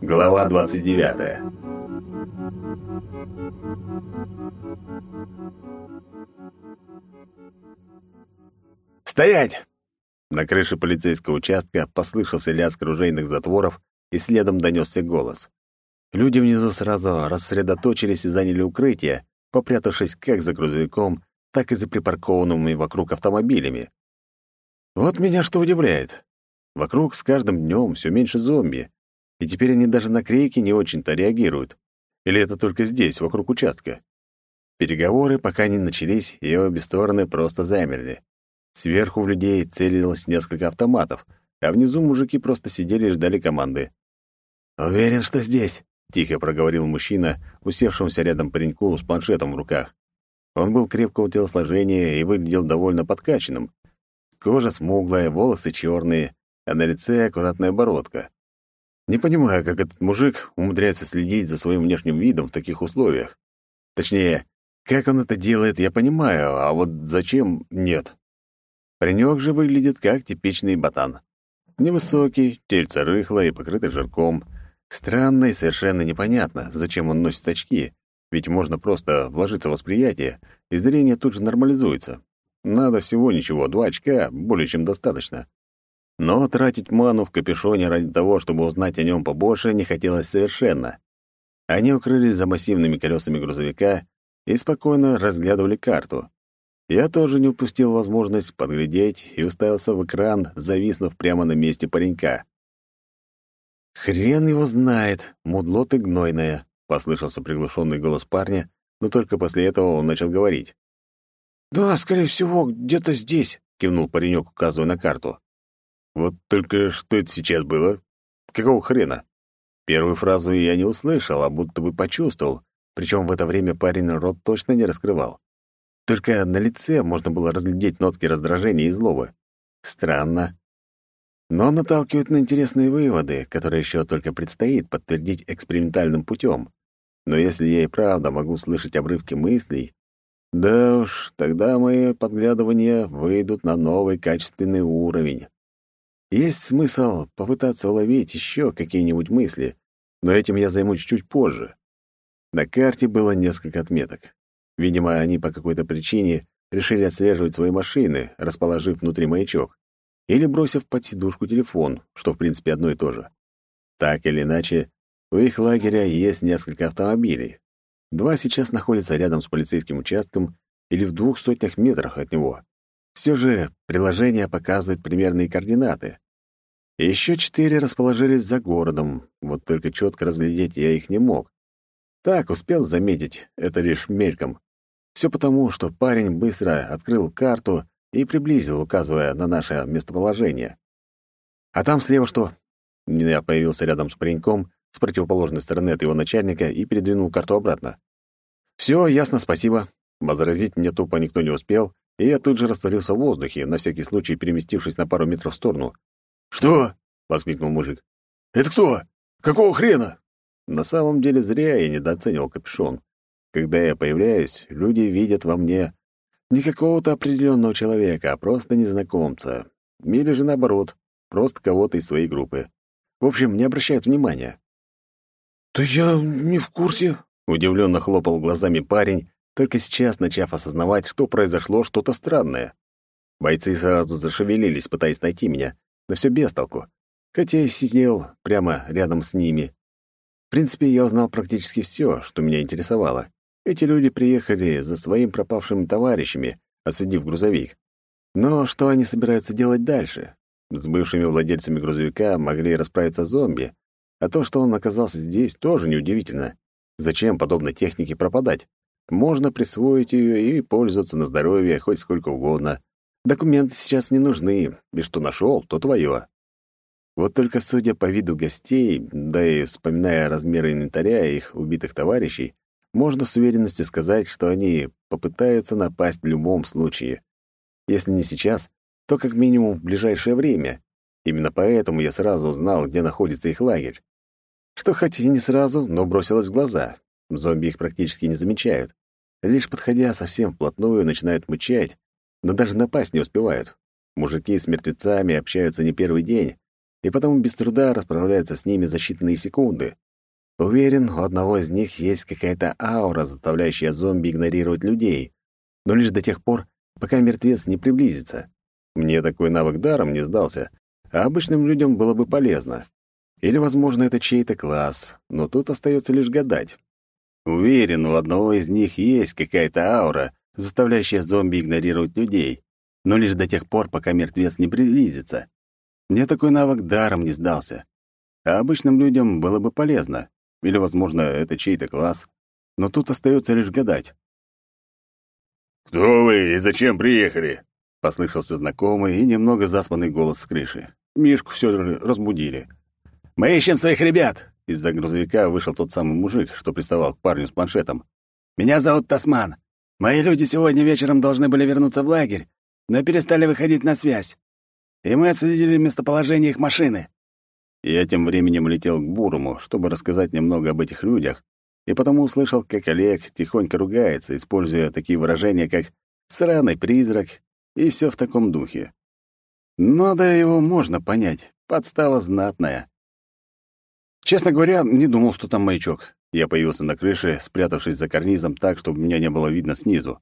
Глава 29. «Стоять!» На крыше полицейского участка послышался лязг оружейных затворов, и следом донесся голос. Люди внизу сразу рассредоточились и заняли укрытие, попрятавшись как за грузовиком, так и за припаркованными вокруг автомобилями. Вот меня что удивляет. Вокруг с каждым днем все меньше зомби, и теперь они даже на крики не очень-то реагируют. Или это только здесь, вокруг участка? Переговоры пока не начались, и обе стороны просто замерли. Сверху в людей целилось несколько автоматов, а внизу мужики просто сидели и ждали команды. «Уверен, что здесь», — тихо проговорил мужчина, усевшемуся рядом пареньку с планшетом в руках. Он был крепкого телосложения и выглядел довольно подкачанным. Кожа смуглая, волосы черные, а на лице аккуратная бородка. Не понимаю, как этот мужик умудряется следить за своим внешним видом в таких условиях. Точнее, как он это делает, я понимаю, а вот зачем — нет. Паренек же выглядит как типичный ботан. Невысокий, тельце рыхлое и покрытый жирком. Странно и совершенно непонятно, зачем он носит очки, ведь можно просто вложиться в восприятие, и зрение тут же нормализуется. Надо всего ничего, два очка, более чем достаточно. Но тратить ману в капюшоне ради того, чтобы узнать о нем побольше, не хотелось совершенно. Они укрылись за массивными колесами грузовика и спокойно разглядывали карту. Я тоже не упустил возможность подглядеть и уставился в экран, зависнув прямо на месте паренька. «Хрен его знает, мудло ты гнойное», — послышался приглушенный голос парня, но только после этого он начал говорить. «Да, скорее всего, где-то здесь», — кивнул паренек, указывая на карту. «Вот только что это сейчас было? Какого хрена?» Первую фразу я не услышал, а будто бы почувствовал, причем в это время парень рот точно не раскрывал. Только на лице можно было разглядеть нотки раздражения и злобы. Странно. Но наталкивает на интересные выводы, которые еще только предстоит подтвердить экспериментальным путем. Но если я и правда могу слышать обрывки мыслей, да уж, тогда мои подглядывания выйдут на новый качественный уровень. Есть смысл попытаться уловить еще какие-нибудь мысли, но этим я займусь чуть позже. На карте было несколько отметок. Видимо, они по какой-то причине решили отслеживать свои машины, расположив внутри маячок, или бросив под сидушку телефон, что, в принципе, одно и то же. Так или иначе, у их лагеря есть несколько автомобилей. Два сейчас находятся рядом с полицейским участком или в двух сотнях метрах от него. Все же приложение показывает примерные координаты. Еще четыре расположились за городом, вот только четко разглядеть я их не мог. Так, успел заметить, это лишь мельком. Все потому, что парень быстро открыл карту и приблизил, указывая на наше местоположение. «А там слева что?» Я появился рядом с пареньком с противоположной стороны от его начальника и передвинул карту обратно. «Все, ясно, спасибо». Возразить мне тупо никто не успел, и я тут же растворился в воздухе, на всякий случай переместившись на пару метров в сторону. «Что?» — воскликнул мужик. «Это кто? Какого хрена?» На самом деле зря я недооценивал капюшон. Когда я появляюсь, люди видят во мне не какого-то определенного человека, а просто незнакомца. Или же наоборот, просто кого-то из своей группы. В общем, не обращают внимания. «Да я не в курсе», — удивленно хлопал глазами парень, только сейчас начав осознавать, что произошло что-то странное. Бойцы сразу зашевелились, пытаясь найти меня, но все без толку, хотя я сидел прямо рядом с ними. В принципе, я узнал практически все, что меня интересовало. Эти люди приехали за своим пропавшими товарищами, осадив грузовик. Но что они собираются делать дальше? С бывшими владельцами грузовика могли расправиться зомби, а то, что он оказался здесь, тоже неудивительно. Зачем подобной технике пропадать? Можно присвоить ее и пользоваться на здоровье хоть сколько угодно. Документы сейчас не нужны, и что нашел, то твое. Вот только судя по виду гостей, да и вспоминая размеры инвентаря и их убитых товарищей, можно с уверенностью сказать, что они попытаются напасть в любом случае. Если не сейчас, то как минимум в ближайшее время. Именно поэтому я сразу узнал, где находится их лагерь. Что хоть и не сразу, но бросилось в глаза. Зомби их практически не замечают. Лишь подходя совсем вплотную, начинают мычать, но даже напасть не успевают. Мужики с мертвецами общаются не первый день, и потому без труда расправляются с ними за считанные секунды. Уверен, у одного из них есть какая-то аура, заставляющая зомби игнорировать людей, но лишь до тех пор, пока мертвец не приблизится. Мне такой навык даром не сдался, а обычным людям было бы полезно. Или, возможно, это чей-то класс, но тут остается лишь гадать. Уверен, у одного из них есть какая-то аура, заставляющая зомби игнорировать людей, но лишь до тех пор, пока мертвец не приблизится. Мне такой навык даром не сдался. А обычным людям было бы полезно. Или, возможно, это чей-то класс. Но тут остается лишь гадать. «Кто вы и зачем приехали?» — послышался знакомый и немного заспанный голос с крыши. Мишку все разбудили. «Мы ищем своих ребят!» Из-за грузовика вышел тот самый мужик, что приставал к парню с планшетом. «Меня зовут Тасман. Мои люди сегодня вечером должны были вернуться в лагерь, но перестали выходить на связь. И мы отследили местоположение их машины». Я тем временем летел к Бурому, чтобы рассказать немного об этих людях, и потому услышал, как Олег тихонько ругается, используя такие выражения, как «сраный призрак» и все в таком духе. Но да его можно понять, подстава знатная. Честно говоря, не думал, что там маячок. Я появился на крыше, спрятавшись за карнизом так, чтобы меня не было видно снизу.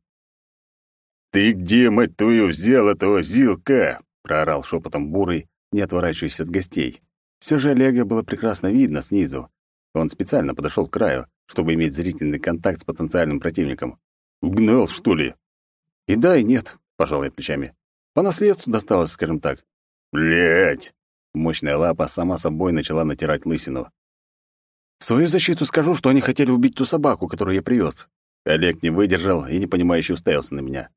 «Ты где, мать твою, взял этого зилка?» — проорал шепотом Бурый, не отворачиваясь от гостей. Все же Олега было прекрасно видно снизу. Он специально подошел к краю, чтобы иметь зрительный контакт с потенциальным противником. «Гнал, что ли?» «И да, и нет», — пожал я плечами. «По наследству досталось, скажем так». «Блядь!» Мощная лапа сама собой начала натирать лысину. «В свою защиту скажу, что они хотели убить ту собаку, которую я привез». Олег не выдержал и непонимающе уставился на меня.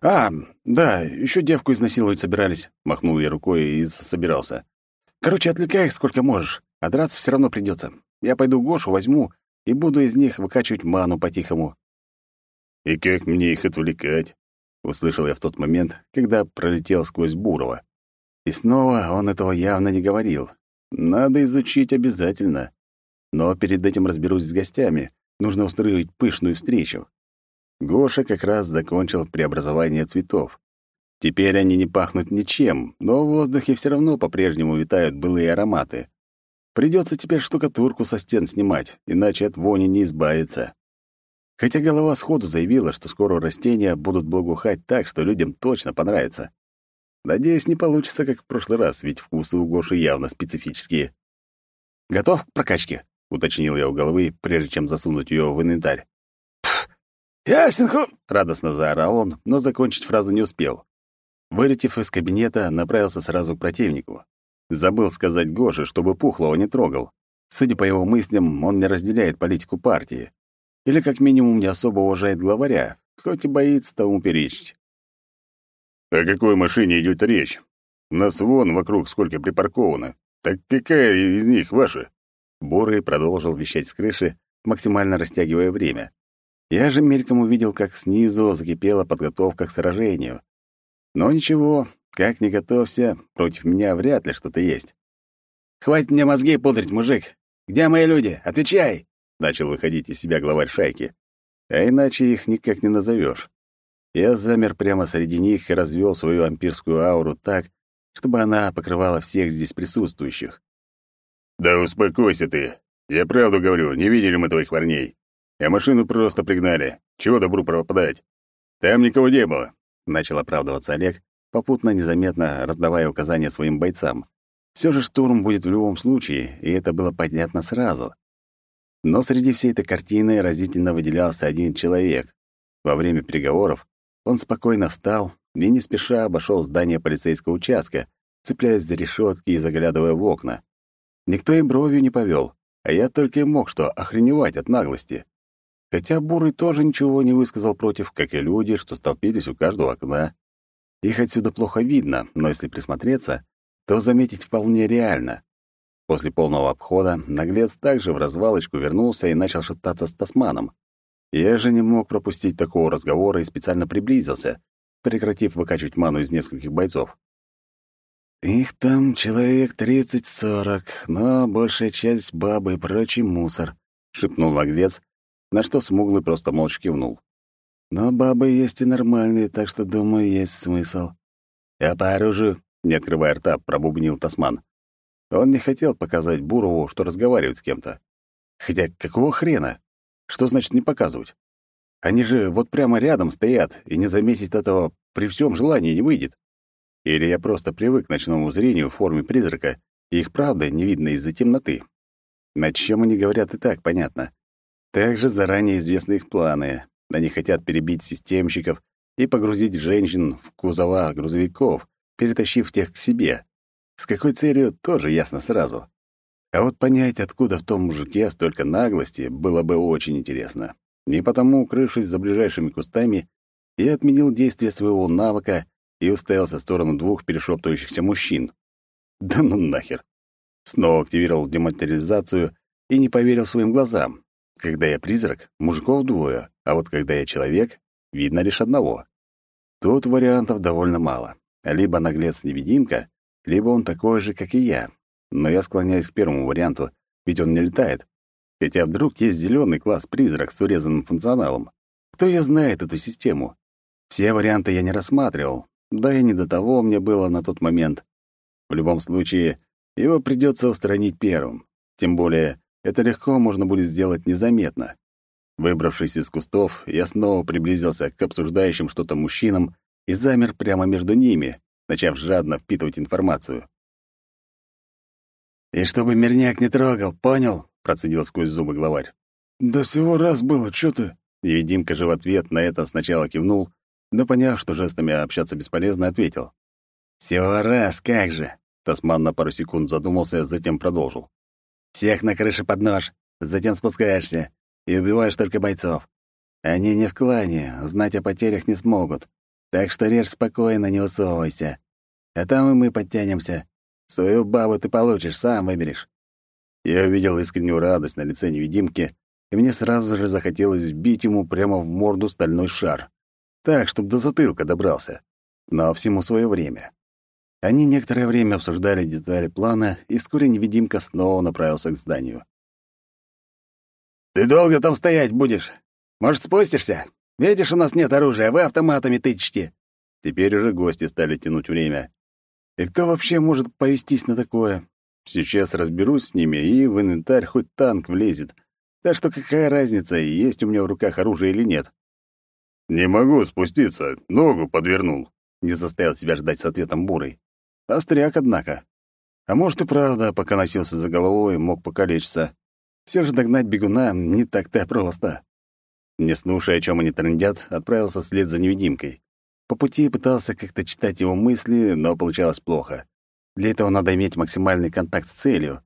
«А, да, еще девку изнасиловать собирались», — махнул я рукой и собирался. «Короче, отвлекай их сколько можешь, а драться все равно придется. Я пойду Гошу возьму и буду из них выкачивать ману по-тихому». «И как мне их отвлекать?» — услышал я в тот момент, когда пролетел сквозь Бурова. И снова он этого явно не говорил. Надо изучить обязательно. Но перед этим разберусь с гостями. Нужно устроить пышную встречу. Гоша как раз закончил преобразование цветов. Теперь они не пахнут ничем, но в воздухе все равно по-прежнему витают былые ароматы. Придется теперь штукатурку со стен снимать, иначе от вони не избавиться. Хотя голова сходу заявила, что скоро растения будут благоухать так, что людям точно понравится. Надеюсь, не получится, как в прошлый раз, ведь вкусы у Гоши явно специфические. «Готов к прокачке?» — уточнил я у головы, прежде чем засунуть ее в инвентарь. «Ясен, ху!» — радостно заорал он, но закончить фразу не успел. Вылетев из кабинета, направился сразу к противнику. Забыл сказать Гоше, чтобы Пухлого не трогал. Судя по его мыслям, он не разделяет политику партии. Или, как минимум, не особо уважает главаря, хоть и боится тому перечить. «О какой машине идет речь? Нас вон вокруг сколько припарковано. Так какая из них ваша?» Бурый продолжил вещать с крыши, максимально растягивая время. Я же мельком увидел, как снизу закипела подготовка к сражению. Но ничего, как ни готовься, против меня вряд ли что-то есть. «Хватит мне мозги пудрить, мужик! Где мои люди? Отвечай!» Начал выходить из себя главарь шайки. А иначе их никак не назовешь. Я замер прямо среди них и развел свою ампирскую ауру так, чтобы она покрывала всех здесь присутствующих. «Да успокойся ты. Я правду говорю, не видели мы твоих парней. А машину просто пригнали. Чего добру пропадать? Там никого не было. Начал оправдываться Олег, попутно незаметно раздавая указания своим бойцам. Все же штурм будет в любом случае, и это было понятно сразу. Но среди всей этой картины разительно выделялся один человек. Во время переговоров он спокойно встал и не спеша обошел здание полицейского участка, цепляясь за решетки и заглядывая в окна. Никто и бровью не повел, а я только и мог что охреневать от наглости. Хотя Бурый тоже ничего не высказал против, как и люди, что столпились у каждого окна. Их отсюда плохо видно, но если присмотреться, то заметить вполне реально. После полного обхода наглец также в развалочку вернулся и начал шептаться с Тасманом. Я же не мог пропустить такого разговора и специально приблизился, прекратив выкачивать ману из нескольких бойцов. «Их там человек тридцать-сорок, но большая часть бабы и прочий мусор», — шепнул наглец, на что смуглый просто молча кивнул. «Но бабы есть и нормальные, так что, думаю, есть смысл». «Я по оружию», — не открывая рта, пробубнил Тасман. Он не хотел показывать Бурову, что разговаривает с кем-то. Хотя какого хрена? Что значит не показывать? Они же вот прямо рядом стоят, и не заметить этого при всем желании не выйдет. Или я просто привык к ночному зрению в форме призрака, и их правда не видно из-за темноты. Над чем они говорят и так понятно. Также заранее известны их планы. Они хотят перебить системщиков и погрузить женщин в кузова грузовиков, перетащив тех к себе. С какой целью, тоже ясно сразу. А вот понять, откуда в том мужике столько наглости, было бы очень интересно. И потому, укрывшись за ближайшими кустами, я отменил действие своего навыка и уставился в сторону двух перешептывающихся мужчин. Да ну нахер. Снова активировал дематериализацию и не поверил своим глазам. Когда я призрак, мужиков двое, а вот когда я человек, видно лишь одного. Тут вариантов довольно мало. Либо наглец-невидимка, либо он такой же, как и я. Но я склоняюсь к первому варианту, ведь он не летает. Хотя вдруг есть зеленый класс-призрак с урезанным функционалом. Кто я знает эту систему? Все варианты я не рассматривал, да и не до того мне было на тот момент. В любом случае, его придется устранить первым. Тем более, это легко можно будет сделать незаметно. Выбравшись из кустов, я снова приблизился к обсуждающим что-то мужчинам и замер прямо между ними, начав жадно впитывать информацию. «И чтобы мирняк не трогал, понял?» — процедил сквозь зубы главарь. «Да всего раз было, чё ты?» Невидимка же в ответ на это сначала кивнул, но, поняв, что жестами общаться бесполезно, ответил. «Всего раз, как же!» Тасман на пару секунд задумался, затем продолжил. «Всех на крыше под нож, затем спускаешься и убиваешь только бойцов. Они не в клане, знать о потерях не смогут, так что режь спокойно, не высовывайся. А там и мы подтянемся. Свою бабу ты получишь, сам выберешь». Я увидел искреннюю радость на лице невидимки, и мне сразу же захотелось бить ему прямо в морду стальной шар. Так, чтобы до затылка добрался. Но всему свое время. Они некоторое время обсуждали детали плана, и вскоре невидимка снова направился к зданию. «Ты долго там стоять будешь? Может, спустишься? Видишь, у нас нет оружия, вы автоматами тычете». Теперь уже гости стали тянуть время. И кто вообще может повестись на такое? Сейчас разберусь с ними, и в инвентарь хоть танк влезет. Так что какая разница, есть у меня в руках оружие или нет? «Не могу спуститься, ногу подвернул», — не заставил себя ждать с ответом Бурый. Остряк, однако. А может и правда, пока носился за головой, мог покалечиться. Все же догнать бегуна не так-то просто. Не слушая, о чем они трындят, отправился вслед за невидимкой. По пути пытался как-то читать его мысли, но получалось плохо. Для этого надо иметь максимальный контакт с целью.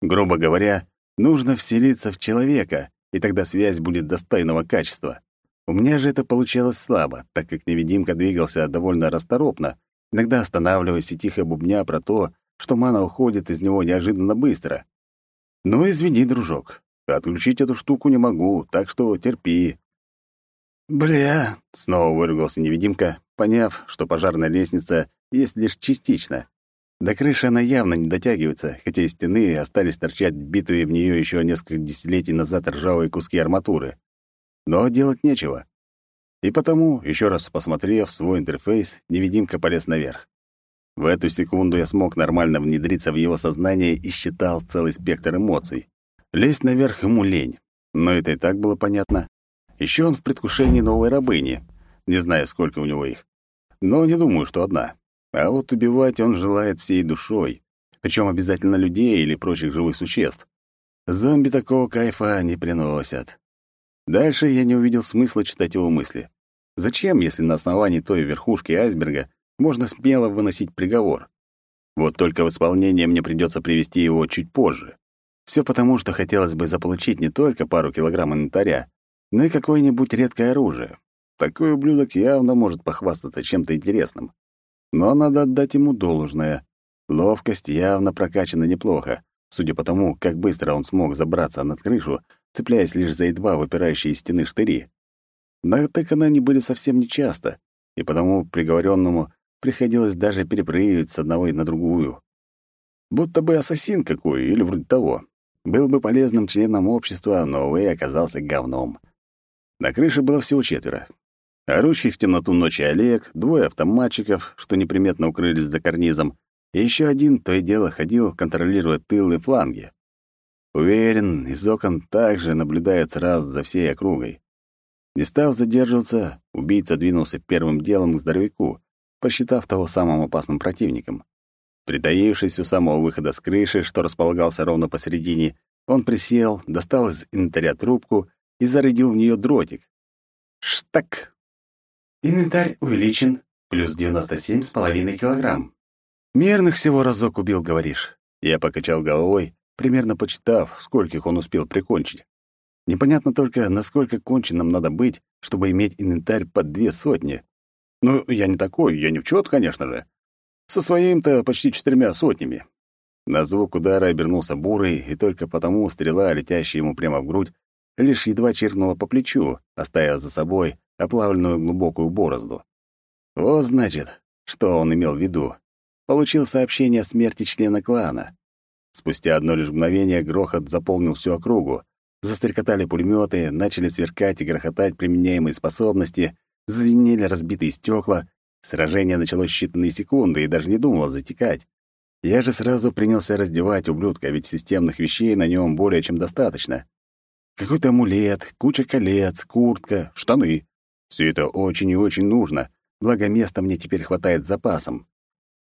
Грубо говоря, нужно вселиться в человека, и тогда связь будет достойного качества. У меня же это получалось слабо, так как невидимка двигался довольно расторопно, иногда останавливаясь и тихо бубня про то, что мана уходит из него неожиданно быстро. «Ну, извини, дружок, отключить эту штуку не могу, так что терпи». «Бля!» — снова выругался невидимка, поняв, что пожарная лестница есть лишь частично. До крыши она явно не дотягивается, хотя из стены остались торчать битые в нее еще несколько десятилетий назад ржавые куски арматуры. Но делать нечего. И потому, еще раз посмотрев свой интерфейс, невидимка полез наверх. В эту секунду я смог нормально внедриться в его сознание и считал целый спектр эмоций. Лезть наверх ему лень. Но это и так было понятно. Еще он в предвкушении новой рабыни. Не знаю, сколько у него их. Но не думаю, что одна. А вот убивать он желает всей душой. Причем обязательно людей или прочих живых существ. Зомби такого кайфа не приносят. Дальше я не увидел смысла читать его мысли. Зачем, если на основании той верхушки айсберга можно смело выносить приговор? Вот только в исполнение мне придется привести его чуть позже. Все потому, что хотелось бы заполучить не только пару килограмм инвентаря, но и какое-нибудь редкое оружие. Такой ублюдок явно может похвастаться чем-то интересным. Но надо отдать ему должное. Ловкость явно прокачана неплохо, судя по тому, как быстро он смог забраться над крышу цепляясь лишь за едва выпирающие из стены штыри. Но так они были совсем нечасто, и потому приговоренному приходилось даже перепрыгивать с одного на другую. Будто бы ассасин какой, или вроде того. Был бы полезным членом общества, но, увы, оказался говном. На крыше было всего четверо. Орущий в темноту ночи Олег, двое автоматчиков, что неприметно укрылись за карнизом, и еще один то и дело ходил, контролируя тыл и фланги. Уверен, из окон также наблюдают сразу за всей округой. Не став задерживаться, убийца двинулся первым делом к здоровяку, посчитав того самым опасным противником. Притаившись у самого выхода с крыши, что располагался ровно посередине, он присел, достал из инвентаря трубку и зарядил в нее дротик. Штак! Инвентарь увеличен, плюс 97,5 килограмм. Мерных всего разок убил, говоришь. Я покачал головой, примерно почитав, скольких он успел прикончить. Непонятно только, насколько конченным надо быть, чтобы иметь инвентарь под две сотни. Ну, я не такой, я не в чёт, конечно же. Со своим-то почти четырьмя сотнями. На звук удара обернулся бурый, и только потому стрела, летящая ему прямо в грудь, лишь едва чиркнула по плечу, оставив за собой оплавленную глубокую борозду. Вот значит, что он имел в виду. Получил сообщение о смерти члена клана. Спустя одно лишь мгновение грохот заполнил всю округу. Застрекотали пулеметы, начали сверкать и грохотать применяемые способности, зазвенели разбитые стекла. Сражение началось считанные секунды и даже не думало затекать. Я же сразу принялся раздевать ублюдка, ведь системных вещей на нем более чем достаточно. Какой-то амулет, куча колец, куртка, штаны. Все это очень и очень нужно, благо места мне теперь хватает с запасом.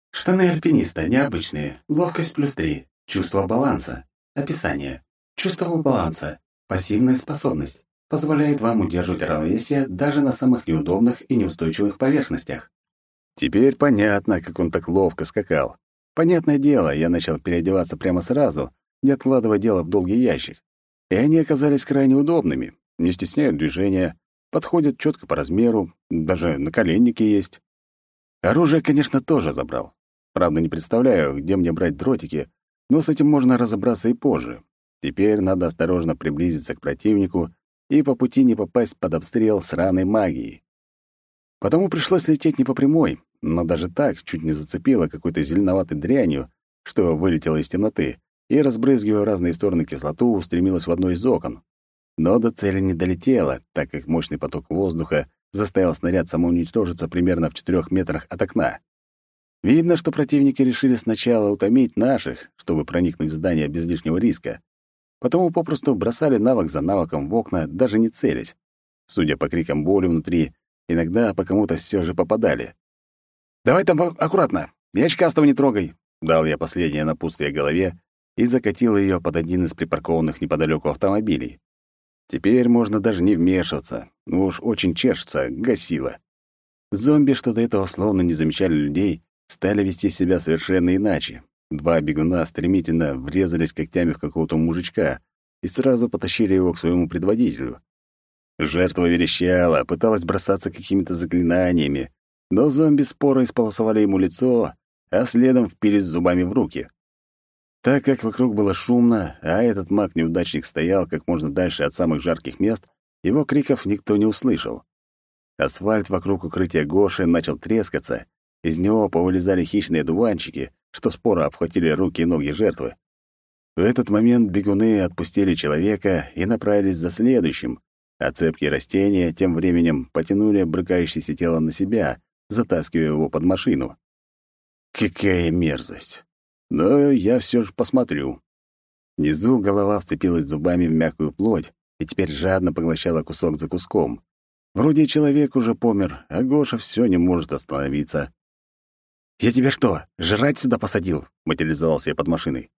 Штаны альпиниста необычные, ловкость плюс три, чувство баланса. Описание. Чувство баланса. Пассивная способность. Позволяет вам удерживать равновесие даже на самых неудобных и неустойчивых поверхностях. Теперь понятно, как он так ловко скакал. Понятное дело, я начал переодеваться прямо сразу, не откладывая дело в долгий ящик. И они оказались крайне удобными, не стесняют движения, подходят четко по размеру, даже наколенники есть. Оружие, конечно, тоже забрал. Правда, не представляю, где мне брать дротики, но с этим можно разобраться и позже. Теперь надо осторожно приблизиться к противнику и по пути не попасть под обстрел сраной магии. Потому пришлось лететь не по прямой, но даже так чуть не зацепило какой-то зеленоватой дрянью, что вылетело из темноты, и, разбрызгивая разные стороны кислоту, устремилась в одно из окон. Но до цели не долетела, так как мощный поток воздуха заставил снаряд самоуничтожиться примерно в четырех метрах от окна. Видно, что противники решили сначала утомить наших, чтобы проникнуть в здание без лишнего риска. Потому попросту бросали навык за навыком в окна, даже не целясь. Судя по крикам боли внутри, иногда по кому-то все же попадали. «Давай там аккуратно, и очкастого не трогай», — дал я последнее напутствие голове и закатил ее под один из припаркованных неподалеку автомобилей. Теперь можно даже не вмешиваться, ну уж очень чешется, гасило. Зомби, что до этого словно не замечали людей, стали вести себя совершенно иначе. Два бегуна стремительно врезались когтями в какого-то мужичка и сразу потащили его к своему предводителю. Жертва верещала, пыталась бросаться какими-то заклинаниями, но зомби споро исполосовали ему лицо, а следом впились зубами в руки. Так как вокруг было шумно, а этот маг-неудачник стоял как можно дальше от самых жарких мест, его криков никто не услышал. Асфальт вокруг укрытия Гоши начал трескаться, из него повылезали хищные дуванчики, что споро обхватили руки и ноги жертвы. В этот момент бегуны отпустили человека и направились за следующим, а цепкие растения тем временем потянули брыкающееся тело на себя, затаскивая его под машину. Какая мерзость! Но я все же посмотрю. Внизу голова вцепилась зубами в мягкую плоть и теперь жадно поглощала кусок за куском. Вроде человек уже помер, а Гоша все не может остановиться. «Я тебя что, жрать сюда посадил?» — материализовался я под машиной.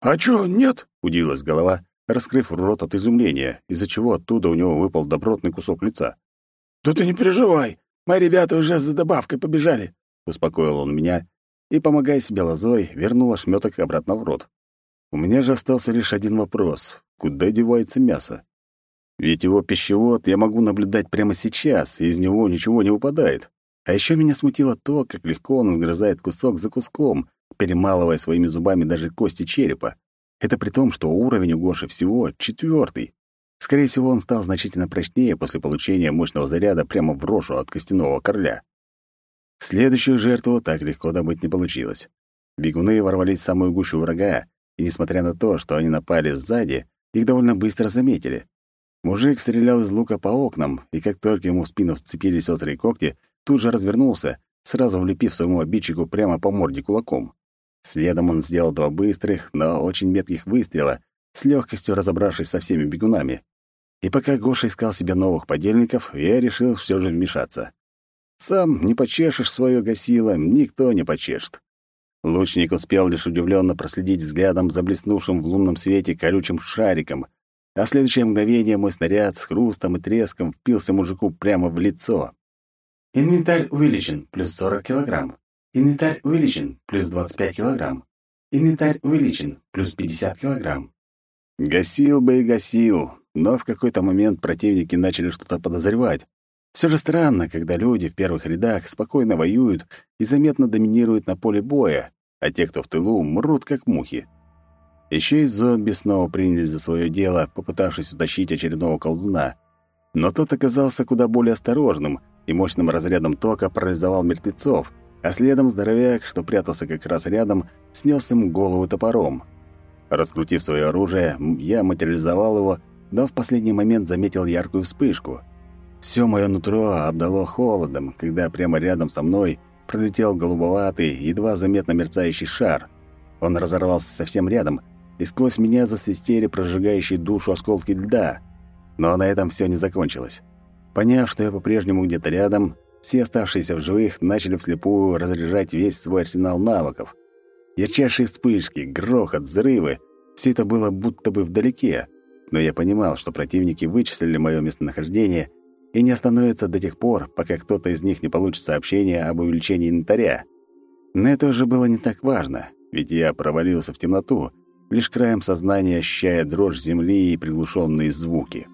«А чё, нет?» — удивилась голова, раскрыв рот от изумления, из-за чего оттуда у него выпал добротный кусок лица. «Да ты не переживай, мои ребята уже за добавкой побежали», — успокоил он меня и, помогая себе лозой, вернул ошметок обратно в рот. У меня же остался лишь один вопрос. Куда девается мясо? Ведь его пищевод я могу наблюдать прямо сейчас, и из него ничего не упадает. А еще меня смутило то, как легко он отгрызает кусок за куском, перемалывая своими зубами даже кости черепа. Это при том, что уровень у Гоши всего четвертый. Скорее всего, он стал значительно прочнее после получения мощного заряда прямо в рожу от костяного короля. Следующую жертву так легко добыть не получилось. Бегуны ворвались в самую гущу врага, и, несмотря на то, что они напали сзади, их довольно быстро заметили. Мужик стрелял из лука по окнам, и как только ему в спину вцепились острые когти, тут же развернулся, сразу влепив своему обидчику прямо по морде кулаком. Следом он сделал два быстрых, но очень метких выстрела, с легкостью разобравшись со всеми бегунами. И пока Гоша искал себе новых подельников, я решил все же вмешаться. Сам не почешешь свое гасило, никто не почешет. Лучник успел лишь удивленно проследить взглядом за блеснувшим в лунном свете колючим шариком, а следующее мгновение мой снаряд с хрустом и треском впился мужику прямо в лицо. Инвентарь увеличен, плюс 40 килограмм. Инвентарь увеличен, плюс 25 килограмм. Инвентарь увеличен, плюс 50 килограмм. Гасил бы и гасил, но в какой-то момент противники начали что-то подозревать. Все же странно, когда люди в первых рядах спокойно воюют и заметно доминируют на поле боя, а те, кто в тылу, мрут как мухи. Еще и зомби снова принялись за свое дело, попытавшись утащить очередного колдуна. Но тот оказался куда более осторожным — и мощным разрядом тока парализовал мертвецов, а следом здоровяк, что прятался как раз рядом, снес им голову топором. Раскрутив свое оружие, я материализовал его, но в последний момент заметил яркую вспышку. Все мое нутро обдало холодом, когда прямо рядом со мной пролетел голубоватый, едва заметно мерцающий шар. Он разорвался совсем рядом, и сквозь меня засвистели прожигающие душу осколки льда. Но на этом все не закончилось. Поняв, что я по-прежнему где-то рядом, все оставшиеся в живых начали вслепую разряжать весь свой арсенал навыков. Ярчайшие вспышки, грохот, взрывы — все это было будто бы вдалеке, но я понимал, что противники вычислили мое местонахождение и не остановятся до тех пор, пока кто-то из них не получит сообщение об увеличении инвентаря. Но это уже было не так важно, ведь я провалился в темноту, лишь краем сознания ощущая дрожь земли и приглушенные звуки.